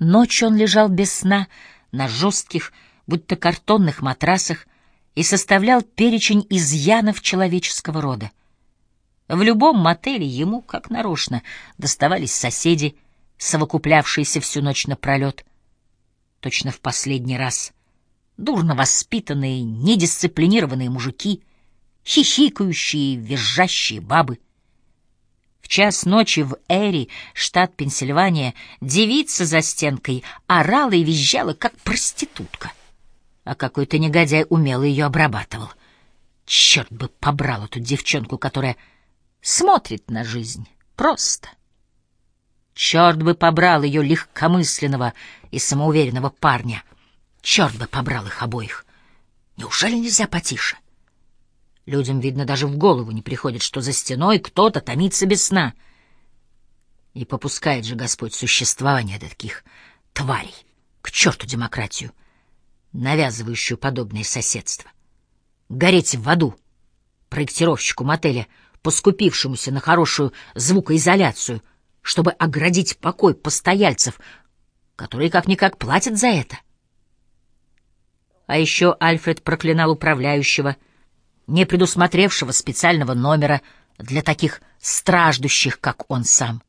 Ночью он лежал без сна на жестких, будто картонных матрасах и составлял перечень изъянов человеческого рода. В любом мотеле ему, как нарочно, доставались соседи, совокуплявшиеся всю ночь напролет. Точно в последний раз. Дурно воспитанные, недисциплинированные мужики, хихикающие, визжащие бабы. Час ночи в Эри, штат Пенсильвания, девица за стенкой орала и визжала, как проститутка. А какой-то негодяй умело ее обрабатывал. Черт бы побрал эту девчонку, которая смотрит на жизнь просто. Черт бы побрал ее легкомысленного и самоуверенного парня. Черт бы побрал их обоих. Неужели нельзя потише? Людям, видно, даже в голову не приходит, что за стеной кто-то томится без сна. И попускает же Господь существование таких тварей. К черту демократию, навязывающую подобное соседство. Гореть в аду проектировщику мотеля — поскупившемуся на хорошую звукоизоляцию, чтобы оградить покой постояльцев, которые как-никак платят за это. А еще Альфред проклинал управляющего, не предусмотревшего специального номера для таких страждущих, как он сам.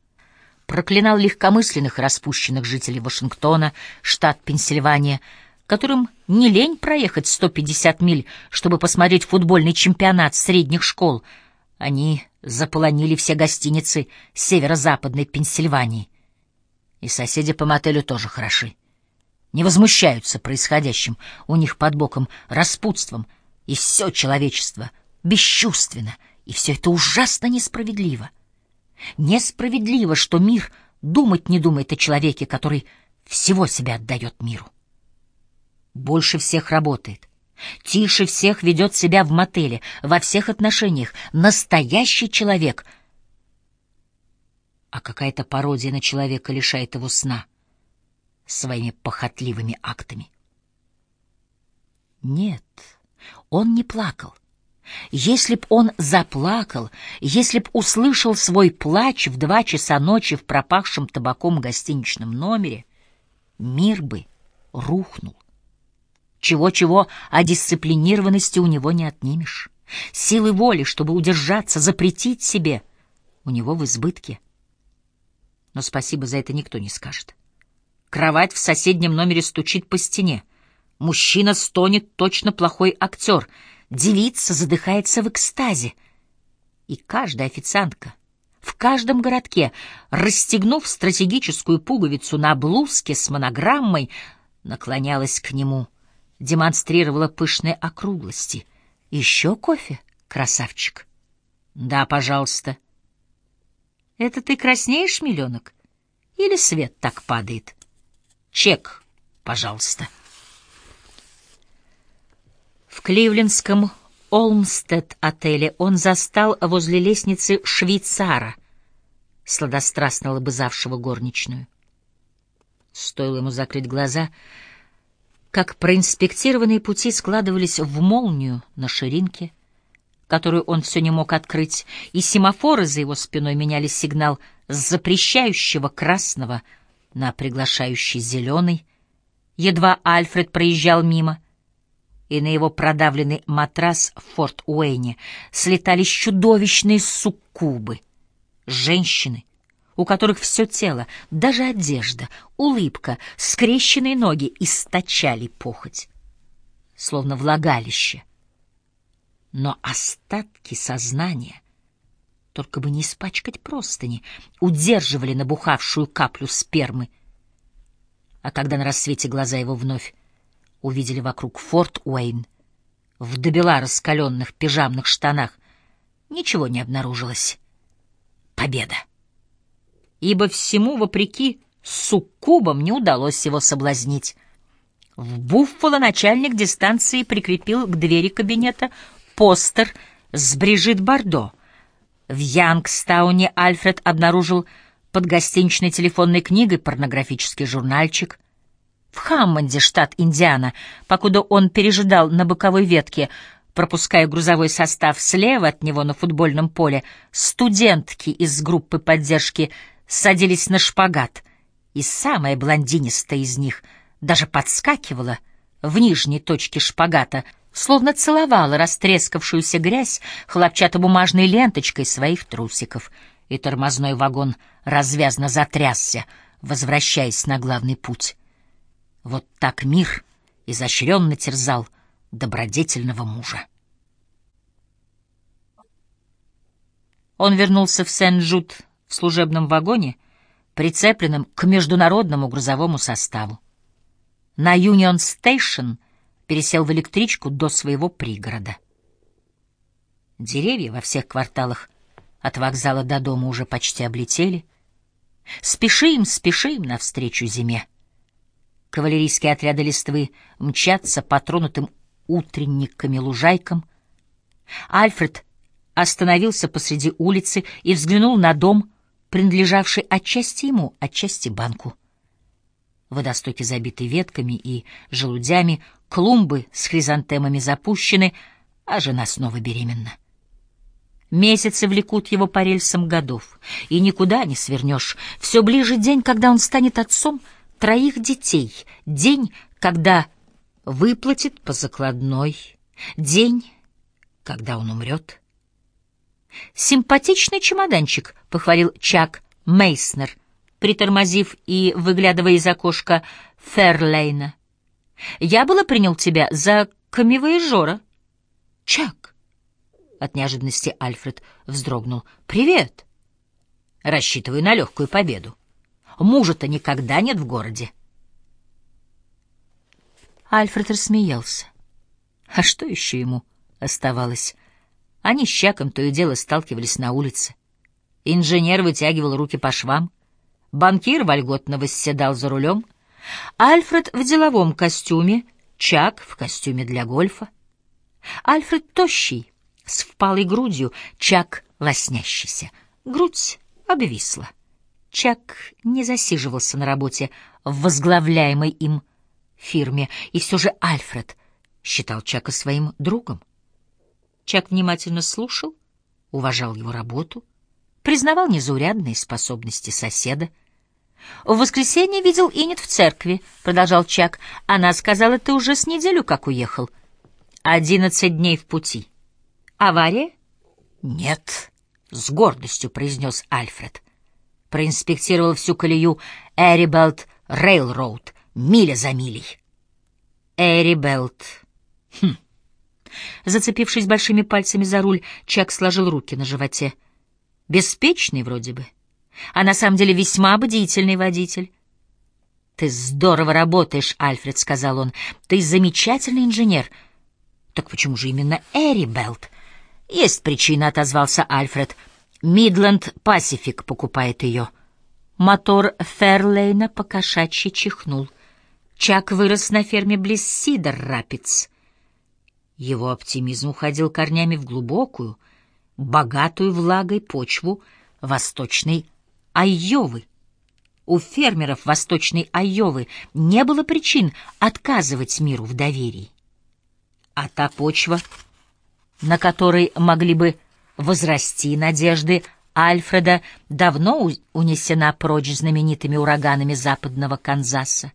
Проклинал легкомысленных и распущенных жителей Вашингтона, штат Пенсильвания, которым не лень проехать 150 миль, чтобы посмотреть футбольный чемпионат средних школ — они заполонили все гостиницы северо-западной Пенсильвании. И соседи по мотелю тоже хороши. Не возмущаются происходящим у них под боком распутством, и все человечество бесчувственно, и все это ужасно несправедливо. Несправедливо, что мир думать не думает о человеке, который всего себя отдает миру. Больше всех работает, Тише всех ведет себя в мотеле, во всех отношениях. Настоящий человек. А какая-то пародия на человека лишает его сна своими похотливыми актами. Нет, он не плакал. Если б он заплакал, если б услышал свой плач в два часа ночи в пропахшем табаком гостиничном номере, мир бы рухнул. Чего-чего, а дисциплинированности у него не отнимешь. Силы воли, чтобы удержаться, запретить себе, у него в избытке. Но спасибо за это никто не скажет. Кровать в соседнем номере стучит по стене. Мужчина стонет, точно плохой актер. Девица задыхается в экстазе. И каждая официантка в каждом городке, расстегнув стратегическую пуговицу на блузке с монограммой, наклонялась к нему — демонстрировала пышные округлости. «Еще кофе, красавчик?» «Да, пожалуйста». «Это ты краснеешь, миллионок? Или свет так падает?» «Чек, пожалуйста». В кливлендском Олмстед-отеле он застал возле лестницы швейцара, сладострастно лобызавшего горничную. Стоило ему закрыть глаза — как проинспектированные пути складывались в молнию на ширинке, которую он все не мог открыть, и семафоры за его спиной меняли сигнал с запрещающего красного на приглашающий зеленый. Едва Альфред проезжал мимо, и на его продавленный матрас в Форт Уэйне слетались чудовищные суккубы, женщины, у которых все тело, даже одежда, улыбка, скрещенные ноги источали похоть, словно влагалище. Но остатки сознания, только бы не испачкать простыни, удерживали набухавшую каплю спермы. А когда на рассвете глаза его вновь увидели вокруг Форт Уэйн, в добела раскаленных пижамных штанах, ничего не обнаружилось. Победа! ибо всему, вопреки, суккубам не удалось его соблазнить. В Буффало начальник дистанции прикрепил к двери кабинета постер с Брижит Бардо. В Янгстауне Альфред обнаружил под гостиничной телефонной книгой порнографический журнальчик. В Хаммонде, штат Индиана, покуда он пережидал на боковой ветке, пропуская грузовой состав слева от него на футбольном поле, студентки из группы поддержки садились на шпагат и самая блондинистая из них даже подскакивала в нижней точке шпагата, словно целовала растрескавшуюся грязь хлопчатобумажной ленточкой своих трусиков, и тормозной вагон развязно затрясся, возвращаясь на главный путь. Вот так мир изощренно терзал добродетельного мужа. Он вернулся в Сен-Жут в служебном вагоне, прицепленном к международному грузовому составу. На Юнион Стейшн пересел в электричку до своего пригорода. Деревья во всех кварталах от вокзала до дома уже почти облетели. Спешим, спешим навстречу зиме. Кавалерийские отряды листвы мчатся по тронутым утренниками лужайкам. Альфред остановился посреди улицы и взглянул на дом, принадлежавший отчасти ему, отчасти банку. Водостоки забиты ветками и желудями, клумбы с хризантемами запущены, а жена снова беременна. Месяцы влекут его по рельсам годов, и никуда не свернешь. Все ближе день, когда он станет отцом троих детей, день, когда выплатит по закладной, день, когда он умрет. «Симпатичный чемоданчик», — похвалил Чак Мейснер, притормозив и выглядывая из окошка Ферлейна. «Я было принял тебя за камевоежора». «Чак!» — от неожиданности Альфред вздрогнул. «Привет!» «Рассчитываю на легкую победу. Мужа-то никогда нет в городе». Альфред рассмеялся. А что еще ему оставалось? Они с Чаком то и дело сталкивались на улице. Инженер вытягивал руки по швам, банкир вольготно восседал за рулем, Альфред в деловом костюме, Чак в костюме для гольфа. Альфред тощий, с впалой грудью, Чак лоснящийся. Грудь обвисла. Чак не засиживался на работе в возглавляемой им фирме, и все же Альфред считал Чака своим другом. Чак внимательно слушал, уважал его работу, признавал незаурядные способности соседа. «В воскресенье видел Инет в церкви», — продолжал Чак. «Она сказала, ты уже с неделю как уехал». «Одиннадцать дней в пути». «Авария?» «Нет», — с гордостью произнес Альфред. Проинспектировал всю колею Эрибелт Рейлроуд, миля за милей. Эрибелт. Хм. Зацепившись большими пальцами за руль, Чак сложил руки на животе. Беспечный вроде бы, а на самом деле весьма бдительный водитель. «Ты здорово работаешь, Альфред», — сказал он. «Ты замечательный инженер». «Так почему же именно Эри Белт?» «Есть причина», — отозвался Альфред. «Мидленд Пасифик покупает ее». Мотор Ферлейна покошачьи чихнул. Чак вырос на ферме близ Сидер Рапидс. Его оптимизм уходил корнями в глубокую, богатую влагой почву восточной Айовы. У фермеров восточной Айовы не было причин отказывать миру в доверии. А та почва, на которой могли бы возрасти надежды Альфреда, давно унесена прочь знаменитыми ураганами западного Канзаса.